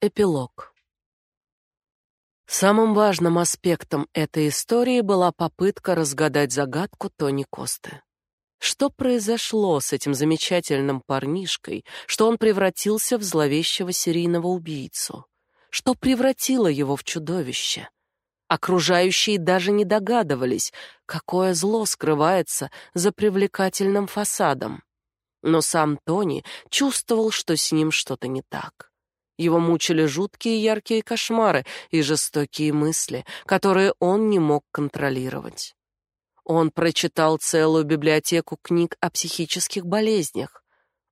Эпилог. Самым важным аспектом этой истории была попытка разгадать загадку Тони Косты. Что произошло с этим замечательным парнишкой, что он превратился в зловещего серийного убийцу? Что превратило его в чудовище? Окружающие даже не догадывались, какое зло скрывается за привлекательным фасадом. Но сам Тони чувствовал, что с ним что-то не так. Его мучили жуткие яркие кошмары и жестокие мысли, которые он не мог контролировать. Он прочитал целую библиотеку книг о психических болезнях.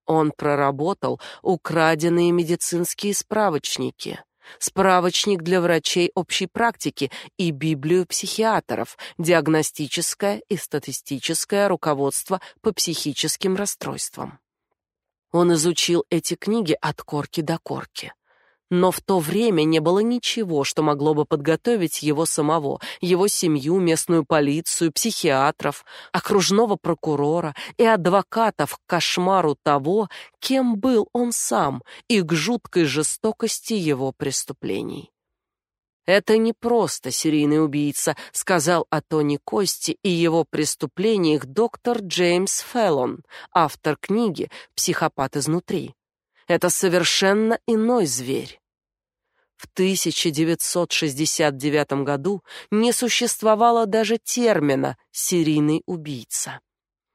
Он проработал украденные медицинские справочники, справочник для врачей общей практики и Библию психиатров, диагностическое и статистическое руководство по психическим расстройствам. Он изучил эти книги от корки до корки. Но в то время не было ничего, что могло бы подготовить его самого, его семью, местную полицию, психиатров, окружного прокурора и адвокатов к кошмару того, кем был он сам, и к жуткой жестокости его преступлений. Это не просто серийный убийца, сказал о Тони Кости и его преступлениях доктор Джеймс Феллон, автор книги Психопат изнутри. Это совершенно иной зверь. В 1969 году не существовало даже термина серийный убийца.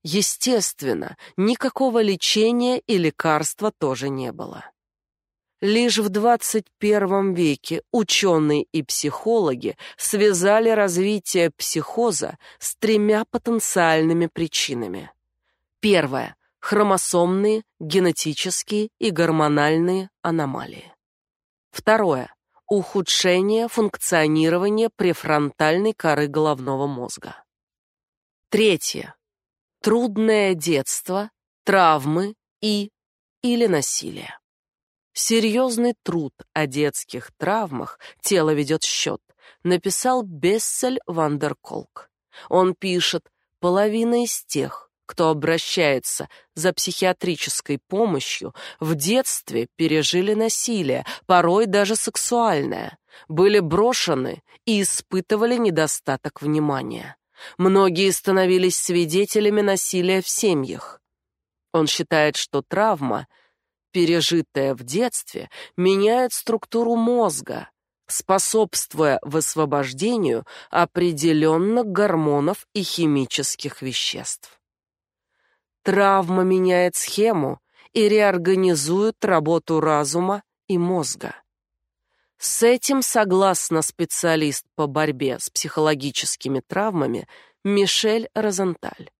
Естественно, никакого лечения и лекарства тоже не было. Лишь в 21 веке ученые и психологи связали развитие психоза с тремя потенциальными причинами. Первое хромосомные, генетические и гормональные аномалии. Второе ухудшение функционирования префронтальной коры головного мозга. Третье трудное детство, травмы и или насилие. Серьезный труд о детских травмах «Тело ведет счет» написал Бессель Вандерколк. Он пишет, половина из тех, кто обращается за психиатрической помощью, в детстве пережили насилие, порой даже сексуальное, были брошены и испытывали недостаток внимания. Многие становились свидетелями насилия в семьях. Он считает, что травма — пережитое в детстве, меняет структуру мозга, способствуя высвобождению определенных гормонов и химических веществ. Травма меняет схему и реорганизует работу разума и мозга. С этим согласна специалист по борьбе с психологическими травмами Мишель Розенталь.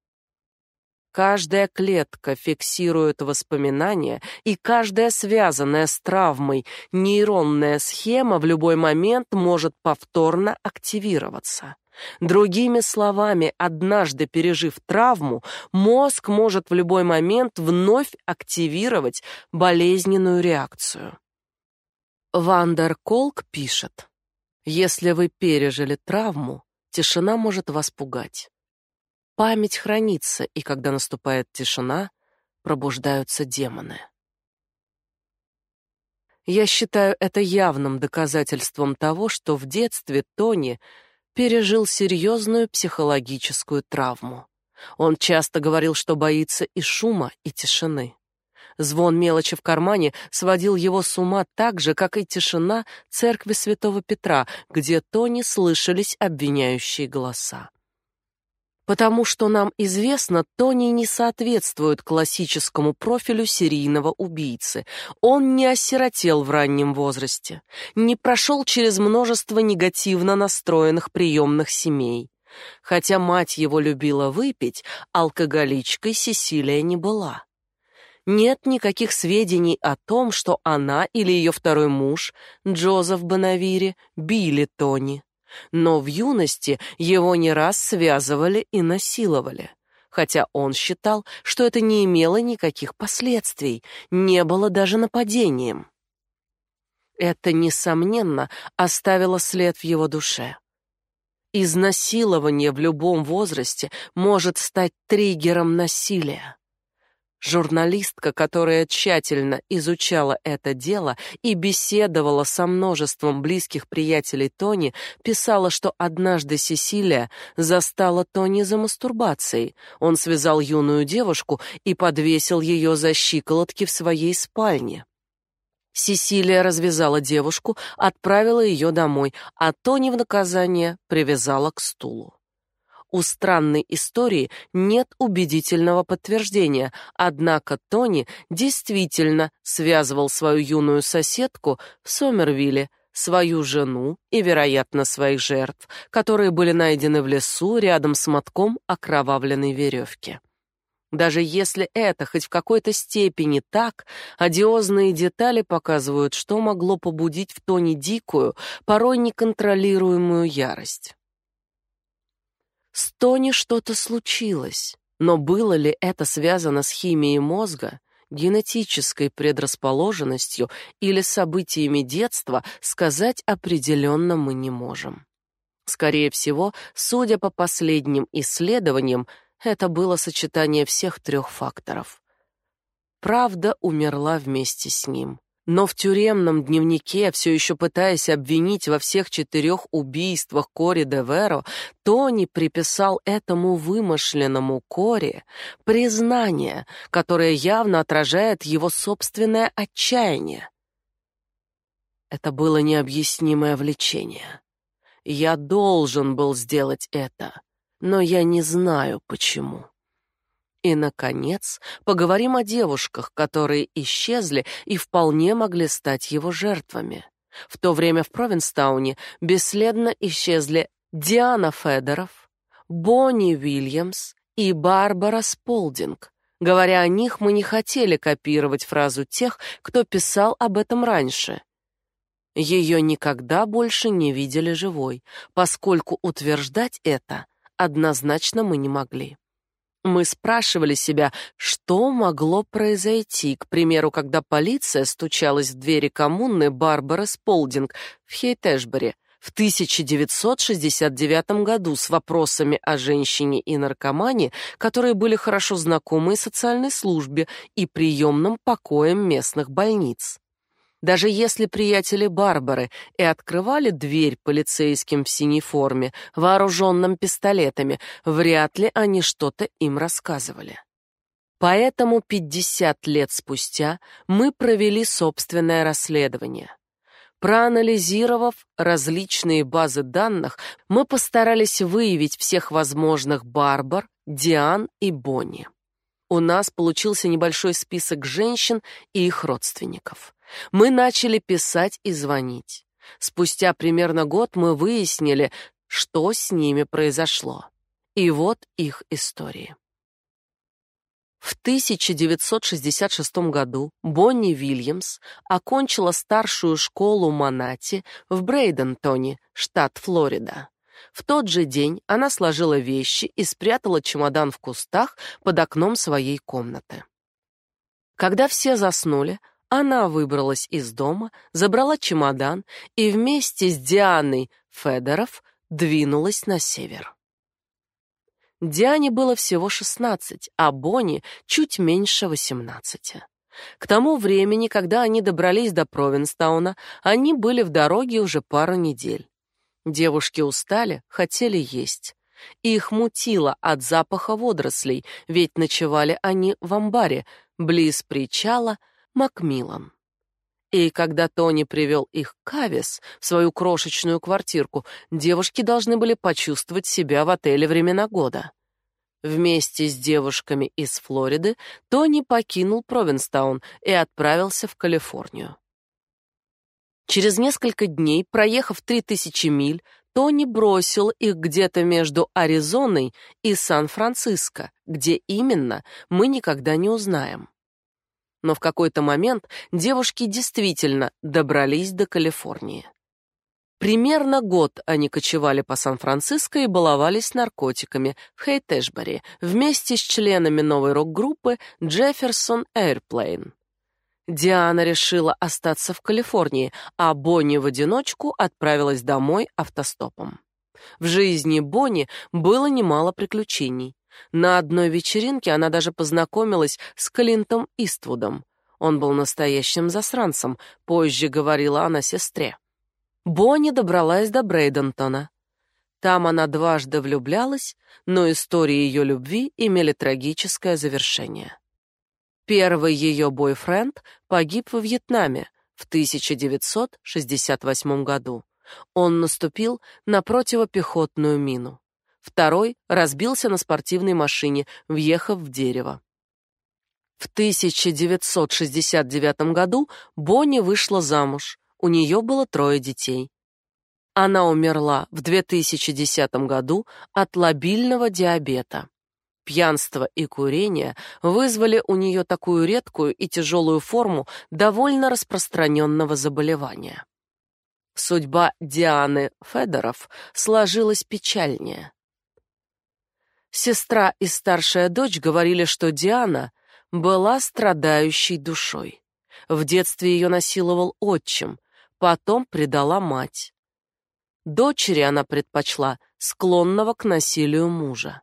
Каждая клетка фиксирует воспоминания, и каждая связанная с травмой нейронная схема в любой момент может повторно активироваться. Другими словами, однажды пережив травму, мозг может в любой момент вновь активировать болезненную реакцию. Вандер Колк пишет: Если вы пережили травму, тишина может вас пугать. Память хранится, и когда наступает тишина, пробуждаются демоны. Я считаю это явным доказательством того, что в детстве Тони пережил серьезную психологическую травму. Он часто говорил, что боится и шума, и тишины. Звон мелочи в кармане сводил его с ума так же, как и тишина церкви Святого Петра, где Тони слышались обвиняющие голоса. Потому что нам известно, Тони не соответствует классическому профилю серийного убийцы. Он не осиротел в раннем возрасте, не прошел через множество негативно настроенных приемных семей. Хотя мать его любила выпить, алкоголичкой Сесилия не была. Нет никаких сведений о том, что она или ее второй муж, Джозеф Бонавири, били Тони но в юности его не раз связывали и насиловали, хотя он считал, что это не имело никаких последствий, не было даже нападением. Это несомненно оставило след в его душе. Изнасилование в любом возрасте может стать триггером насилия. Журналистка, которая тщательно изучала это дело и беседовала со множеством близких приятелей Тони, писала, что однажды Сесилия застала Тони за мастурбацией. Он связал юную девушку и подвесил ее за щиколотки в своей спальне. Сесилия развязала девушку, отправила ее домой, а Тони в наказание привязала к стулу. У странной истории нет убедительного подтверждения, однако Тони действительно связывал свою юную соседку в Сомервилле, свою жену и, вероятно, своих жертв, которые были найдены в лесу рядом с мотком окровавленной веревки. Даже если это хоть в какой-то степени так, одиозные детали показывают, что могло побудить в Тони дикую, порой неконтролируемую ярость. С Тони что-то случилось, но было ли это связано с химией мозга, генетической предрасположенностью или событиями детства, сказать определенно мы не можем. Скорее всего, судя по последним исследованиям, это было сочетание всех трех факторов. Правда умерла вместе с ним. Но в тюремном дневнике, все еще пытаясь обвинить во всех четырех убийствах Кори де Веро, Тони приписал этому вымышленному Кори признание, которое явно отражает его собственное отчаяние. Это было необъяснимое влечение. Я должен был сделать это, но я не знаю почему. И, наконец, поговорим о девушках, которые исчезли и вполне могли стать его жертвами. В то время в Провинстауне бесследно исчезли Диана Федоров, Бонни Уильямс и Барбара Сполдинг. Говоря о них, мы не хотели копировать фразу тех, кто писал об этом раньше. Ее никогда больше не видели живой, поскольку утверждать это однозначно мы не могли. Мы спрашивали себя, что могло произойти, к примеру, когда полиция стучалась в двери коммуны Барбара Сполдинг в Хейтэшбери в 1969 году с вопросами о женщине и наркомане, которые были хорошо знакомы социальной службе и приемным покоям местных больниц. Даже если приятели Барбары и открывали дверь полицейским в синей форме, вооруженным пистолетами, вряд ли они что-то им рассказывали. Поэтому 50 лет спустя мы провели собственное расследование. Проанализировав различные базы данных, мы постарались выявить всех возможных Барбар, Диан и Бонни. У нас получился небольшой список женщин и их родственников. Мы начали писать и звонить. Спустя примерно год мы выяснили, что с ними произошло. И вот их истории. В 1966 году Бонни Вильямс окончила старшую школу Монати в Брейдентоне, штат Флорида. В тот же день она сложила вещи и спрятала чемодан в кустах под окном своей комнаты. Когда все заснули, она выбралась из дома, забрала чемодан и вместе с Дианой Федоров двинулась на север. Диане было всего 16, а Бонни чуть меньше 18. К тому времени, когда они добрались до Провинстауна, они были в дороге уже пару недель. Девушки устали, хотели есть. Их мутило от запаха водорослей, ведь ночевали они в амбаре, близ причала — Макмиллан. И когда Тони привел их к Авис, в свою крошечную квартирку, девушки должны были почувствовать себя в отеле времена года. Вместе с девушками из Флориды Тони покинул Провинстаун и отправился в Калифорнию. Через несколько дней, проехав 3000 миль, Тони бросил их где-то между Аризоной и Сан-Франциско, где именно мы никогда не узнаем но в какой-то момент девушки действительно добрались до Калифорнии. Примерно год они кочевали по Сан-Франциско и баловались наркотиками в Хейтэшбери вместе с членами новой рок-группы Jefferson Airplane. Диана решила остаться в Калифорнии, а Бонни в одиночку отправилась домой автостопом. В жизни Бонни было немало приключений. На одной вечеринке она даже познакомилась с Клинтом Иствудом. Он был настоящим засранцем, позже говорила она сестре. Бонни добралась до Брейдентона. Там она дважды влюблялась, но истории ее любви имели трагическое завершение. Первый ее бойфренд погиб во Вьетнаме в 1968 году. Он наступил на противопехотную мину. Второй разбился на спортивной машине, въехав в дерево. В 1969 году Бонни вышла замуж. У нее было трое детей. Она умерла в 2010 году от лобильного диабета. Пьянство и курение вызвали у нее такую редкую и тяжелую форму довольно распространенного заболевания. Судьба Дианы Федоров сложилась печальнее. Сестра и старшая дочь говорили, что Диана была страдающей душой. В детстве ее насиловал отчим, потом предала мать. Дочери она предпочла склонного к насилию мужа.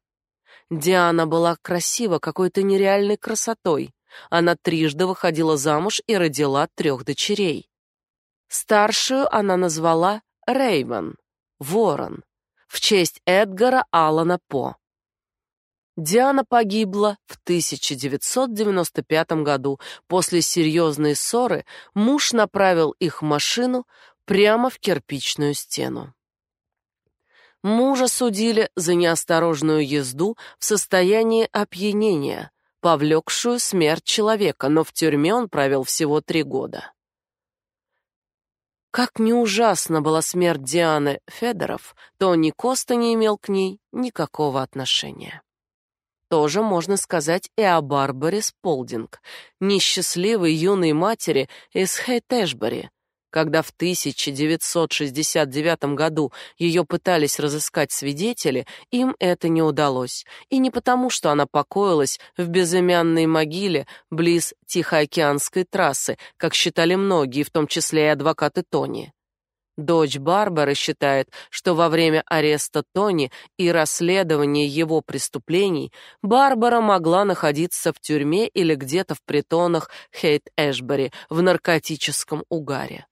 Диана была красива какой-то нереальной красотой. Она трижды выходила замуж и родила трех дочерей. Старшую она назвала Рейвен, Ворон, в честь Эдгара Аллана По. Диана погибла в 1995 году. После серьезной ссоры муж направил их машину прямо в кирпичную стену. Мужа судили за неосторожную езду в состоянии опьянения, повлекшую смерть человека, но в тюрьме он провел всего три года. Как не ужасна была смерть Дианы Федоров, Тони Коста не имел к ней никакого отношения. Тоже можно сказать и о Барбаре Сполдинг, несчастливой юной матери из Хейтэшбери, когда в 1969 году ее пытались разыскать свидетели, им это не удалось. И не потому, что она покоилась в безымянной могиле близ Тихоокеанской трассы, как считали многие, в том числе и адвокаты Тони. Дочь Барбары считает, что во время ареста Тони и расследования его преступлений Барбара могла находиться в тюрьме или где-то в притонах Хейт-Эшбери в наркотическом угаре.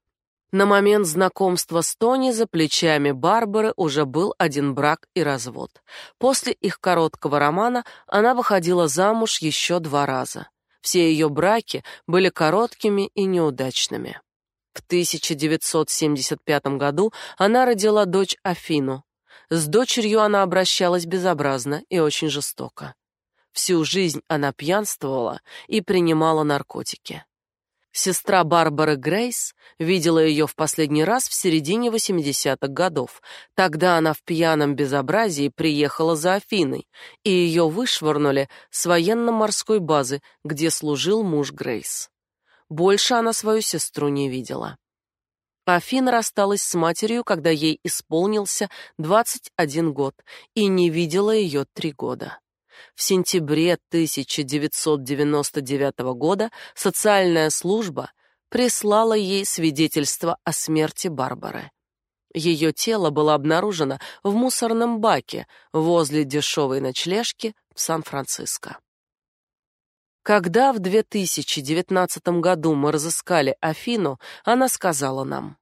На момент знакомства с Тони за плечами Барбары уже был один брак и развод. После их короткого романа она выходила замуж еще два раза. Все ее браки были короткими и неудачными. В 1975 году она родила дочь Афину. С дочерью она обращалась безобразно и очень жестоко. Всю жизнь она пьянствовала и принимала наркотики. Сестра Барбары Грейс видела ее в последний раз в середине 80-х годов. Тогда она в пьяном безобразии приехала за Афиной, и ее вышвырнули с военно-морской базы, где служил муж Грейс. Больше она свою сестру не видела. Афина рассталась с матерью, когда ей исполнился 21 год, и не видела ее три года. В сентябре 1999 года социальная служба прислала ей свидетельство о смерти Барбары. Ее тело было обнаружено в мусорном баке возле дешевой ночлежки в Сан-Франциско. Когда в 2019 году мы разыскали Афину, она сказала нам: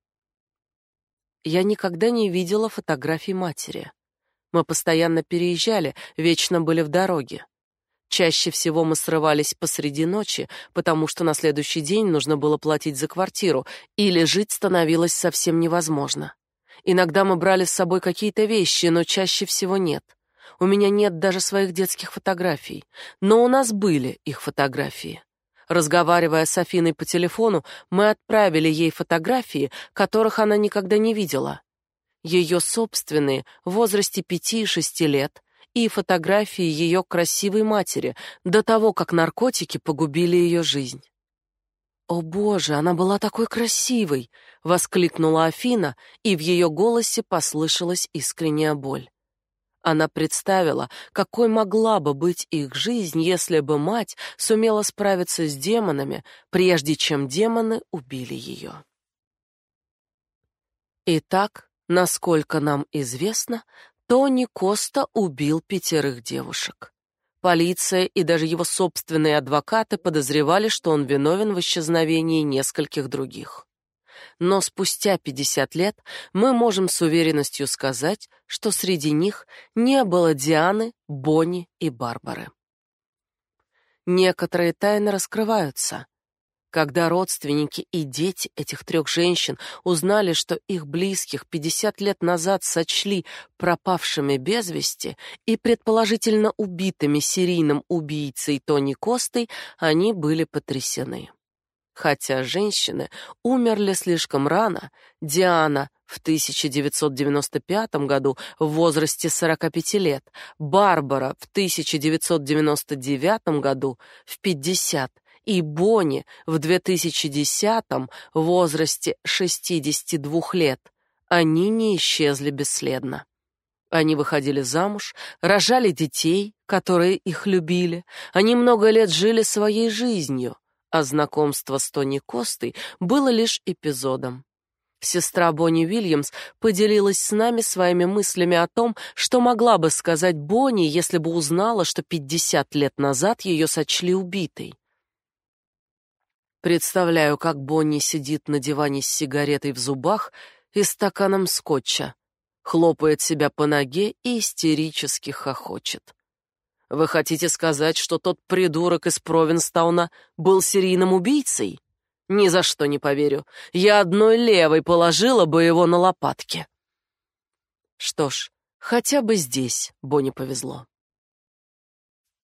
"Я никогда не видела фотографий матери. Мы постоянно переезжали, вечно были в дороге. Чаще всего мы срывались посреди ночи, потому что на следующий день нужно было платить за квартиру, или жить становилось совсем невозможно. Иногда мы брали с собой какие-то вещи, но чаще всего нет. У меня нет даже своих детских фотографий, но у нас были их фотографии. Разговаривая с Афиной по телефону, мы отправили ей фотографии, которых она никогда не видела. Ее собственные в возрасте пяти и шести лет и фотографии ее красивой матери до того, как наркотики погубили ее жизнь. «О, Боже, она была такой красивой!» — воскликнула Афина, и в ее голосе послышалась искренняя боль. Она представила, какой могла бы быть их жизнь, если бы мать сумела справиться с демонами, прежде чем демоны убили ее. Итак, насколько нам известно, Тони Коста убил пятерых девушек. Полиция и даже его собственные адвокаты подозревали, что он виновен в исчезновении нескольких других. Но спустя 50 лет мы можем с уверенностью сказать, что среди них не было Дианы, Бонни и Барбары. Некоторые тайны раскрываются. Когда родственники и дети этих трех женщин узнали, что их близких 50 лет назад сочли пропавшими без вести и предположительно убитыми серийным убийцей Тони Костой, они были потрясены. Хотя женщины умерли слишком рано, Диана в 1995 году в возрасте 45 лет, Барбара в 1999 году в 50 и Бонни в 2010 в возрасте 62 лет. Они не исчезли бесследно. Они выходили замуж, рожали детей, которые их любили. Они много лет жили своей жизнью а знакомство с Тони Костой было лишь эпизодом. Сестра Бонни Уильямс поделилась с нами своими мыслями о том, что могла бы сказать Бонни, если бы узнала, что 50 лет назад ее сочли убитой. Представляю, как Бонни сидит на диване с сигаретой в зубах и стаканом скотча, хлопает себя по ноге и истерически хохочет. Вы хотите сказать, что тот придурок из Провинстауна был серийным убийцей? Ни за что не поверю. Я одной левой положила бы его на лопатки. Что ж, хотя бы здесь Бонни повезло.